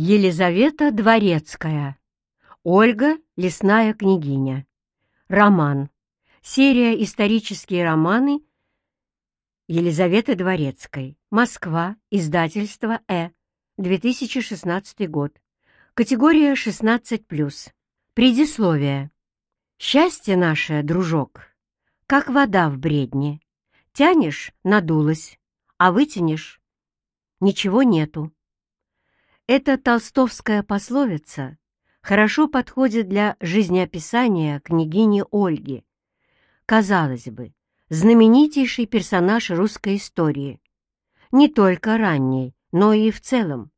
Елизавета Дворецкая. Ольга, лесная княгиня. Роман. Серия «Исторические романы» Елизаветы Дворецкой. Москва. Издательство «Э». 2016 год. Категория 16+. Предисловие. Счастье наше, дружок, как вода в бредне. Тянешь — надулась, а вытянешь — ничего нету. Эта толстовская пословица хорошо подходит для жизнеописания княгини Ольги. Казалось бы, знаменитейший персонаж русской истории. Не только ранней, но и в целом.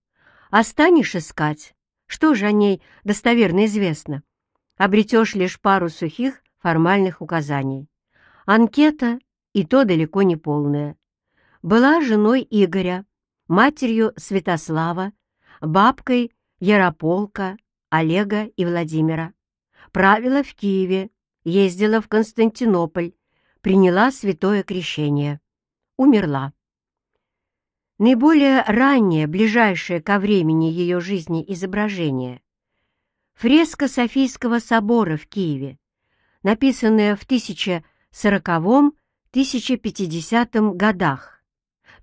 А станешь искать, что же о ней достоверно известно? Обретешь лишь пару сухих формальных указаний. Анкета и то далеко не полная. Была женой Игоря, матерью Святослава, бабкой Ярополка, Олега и Владимира. Правила в Киеве, ездила в Константинополь, приняла святое крещение. Умерла. Наиболее раннее, ближайшее ко времени ее жизни изображение — фреска Софийского собора в Киеве, написанная в 1040-1050 годах,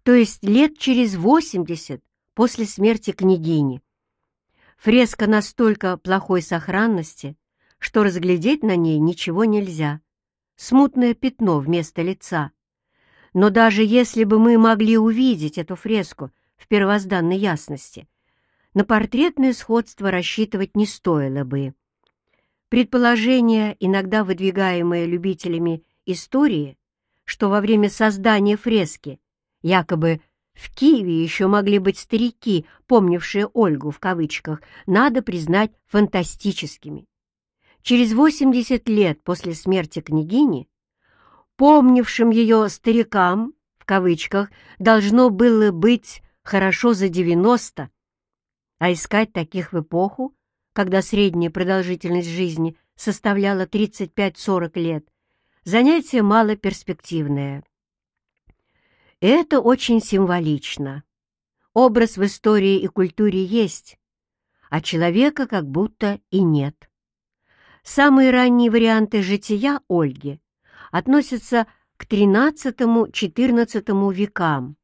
то есть лет через 80 после смерти княгини. Фреска настолько плохой сохранности, что разглядеть на ней ничего нельзя. Смутное пятно вместо лица. Но даже если бы мы могли увидеть эту фреску в первозданной ясности, на портретное сходство рассчитывать не стоило бы. Предположение, иногда выдвигаемое любителями истории, что во время создания фрески якобы в Киеве еще могли быть старики, помнившие Ольгу в кавычках, надо признать фантастическими. Через 80 лет после смерти княгини, помнившим ее старикам, в кавычках, должно было быть хорошо за 90, а искать таких в эпоху, когда средняя продолжительность жизни составляла 35-40 лет, занятие малоперспективное. Это очень символично. Образ в истории и культуре есть, а человека как будто и нет. Самые ранние варианты жития Ольги относятся к XIII-XIV векам.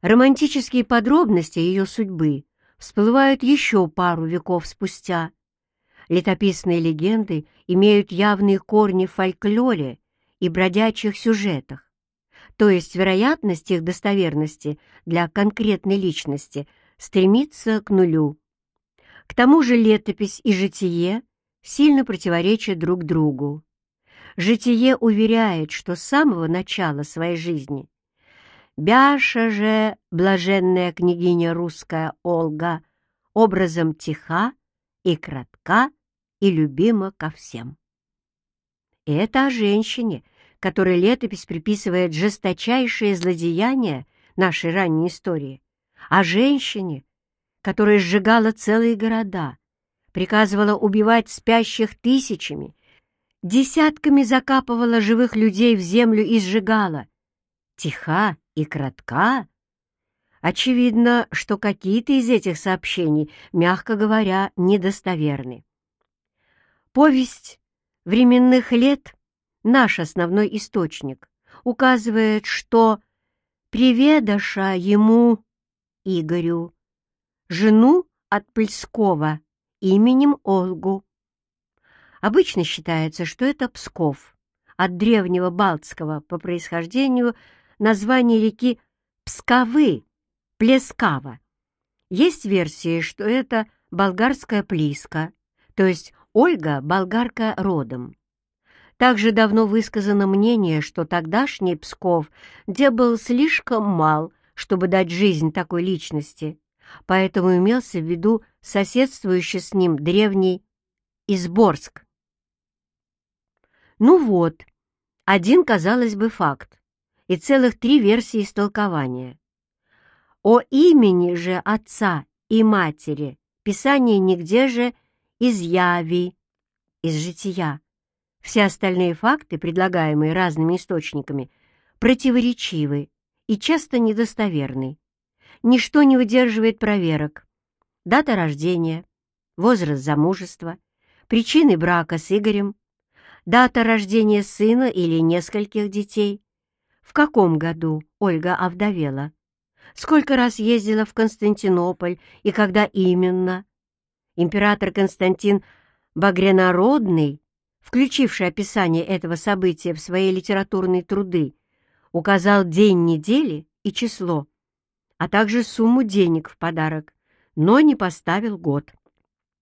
Романтические подробности ее судьбы всплывают еще пару веков спустя. Летописные легенды имеют явные корни в фольклоре и бродячих сюжетах то есть вероятность их достоверности для конкретной личности стремится к нулю. К тому же летопись и житие сильно противоречат друг другу. Житие уверяет, что с самого начала своей жизни Бяша же, блаженная княгиня русская Олга, образом тиха и кратка и любима ко всем. И это о женщине, которой летопись приписывает жесточайшее злодеяние нашей ранней истории, о женщине, которая сжигала целые города, приказывала убивать спящих тысячами, десятками закапывала живых людей в землю и сжигала. Тиха и кратка. Очевидно, что какие-то из этих сообщений, мягко говоря, недостоверны. Повесть временных лет наш основной источник, указывает, что приведаша ему, Игорю, жену от Пыльского именем Олгу. Обычно считается, что это Псков, от древнего балтского по происхождению название реки Псковы, Плескава. Есть версии, что это болгарская Плиска, то есть Ольга болгарка родом. Также давно высказано мнение, что тогдашний Псков, где был слишком мал, чтобы дать жизнь такой личности, поэтому имелся в виду соседствующий с ним древний Изборск. Ну вот, один, казалось бы, факт, и целых три версии истолкования. О имени же отца и матери Писание нигде же из яви, из жития, все остальные факты, предлагаемые разными источниками, противоречивы и часто недостоверны. Ничто не выдерживает проверок. дата рождения, возраст замужества, причины брака с Игорем, дата рождения сына или нескольких детей, в каком году Ольга овдовела, сколько раз ездила в Константинополь и когда именно. Император Константин Багрянародный, включивший описание этого события в свои литературные труды, указал день недели и число, а также сумму денег в подарок, но не поставил год.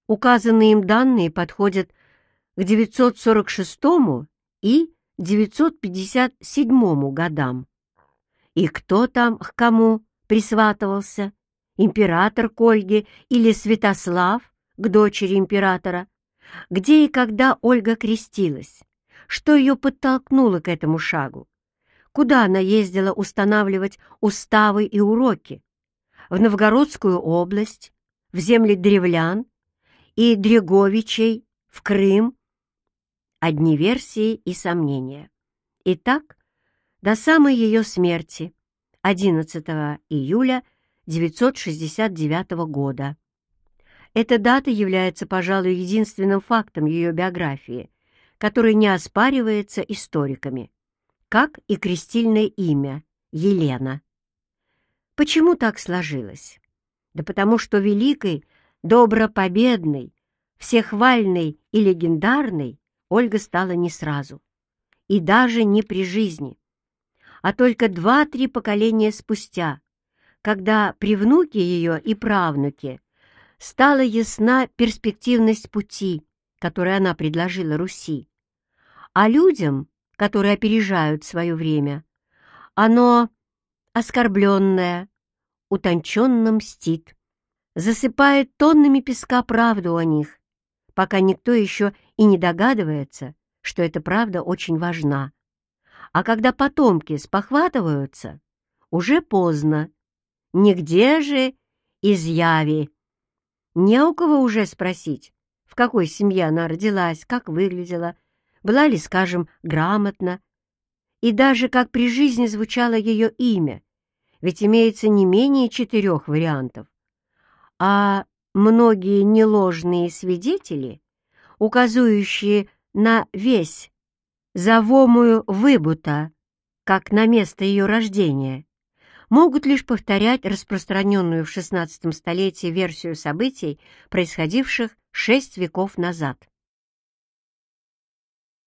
Указанные им данные подходят к 946 и 957 годам. И кто там к кому присватывался? Император к Ольге или Святослав к дочери императора? Где и когда Ольга крестилась? Что ее подтолкнуло к этому шагу? Куда она ездила устанавливать уставы и уроки? В Новгородскую область, в земли древлян и Дреговичей, в Крым? Одни версии и сомнения. Итак, до самой ее смерти, 11 июля 969 года. Эта дата является, пожалуй, единственным фактом ее биографии, который не оспаривается историками как и крестильное имя Елена. Почему так сложилось? Да потому что великой, добропобедной, всехвальной и легендарной Ольга стала не сразу, и даже не при жизни, а только два-три поколения спустя, когда при внуке ее и правнуке стала ясна перспективность пути, который она предложила Руси, а людям которые опережают свое время. Оно оскорбленное, утонченно мстит, засыпает тоннами песка правду о них, пока никто еще и не догадывается, что эта правда очень важна. А когда потомки спохватываются, уже поздно. Нигде же изъяви. Не у кого уже спросить, в какой семье она родилась, как выглядела, была ли, скажем, грамотна, и даже как при жизни звучало ее имя, ведь имеется не менее четырех вариантов. А многие неложные свидетели, указывающие на весь завомую выбута, как на место ее рождения, могут лишь повторять распространенную в XVI столетии версию событий, происходивших шесть веков назад.